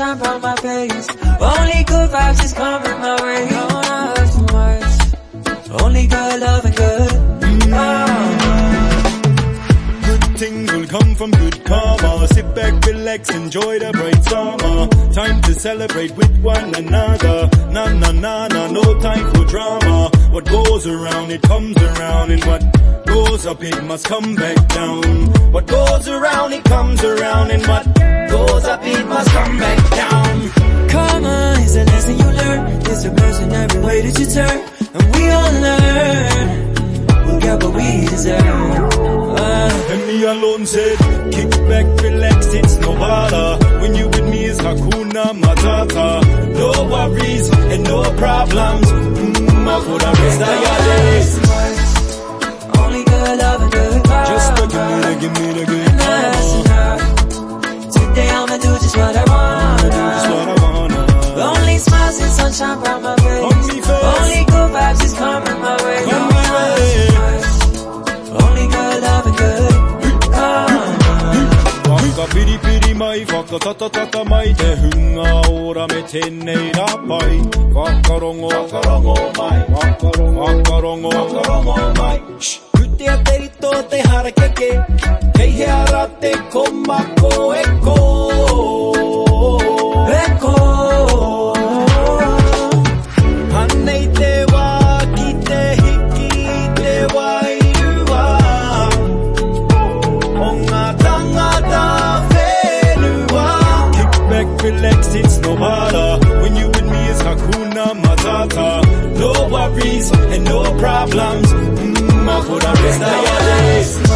sunshine from my face. Only good vibes is coming my way. No nothing worse. Only good love and good. Oh. Good things will come from good karma. Sit back, relax, enjoy the bright summer. Time to celebrate with one another. Na na na na, no time for drama. What goes around, it comes around, and what goes up, it must come back down. What goes around, it comes around, and what goes up, it must come way that you turn. And we all learn. We'll get what we deserve. Uh, And me alone said, kick back, relax, it's no bother. When you with me is Hakuna Matata. No worries and no problems. Mm, for the rest of your days. only good love and good vibes. Just give me the, give me the good enough. Today I'ma do just what I wanna. what I wanna. Only smiles and sunshine from my face. Whakatata tata mai te hunga ora me tēnei rā pai Whakarongo, whakarongo mai. Whakarongo, whakarongo, whakarongo mai. Kute a teri tō te hara Kei he ara te koma e ko. cause it's no bother. When you with me, it's Hakuna Matata. No worries and no problems. Mmm, I could have missed nowadays.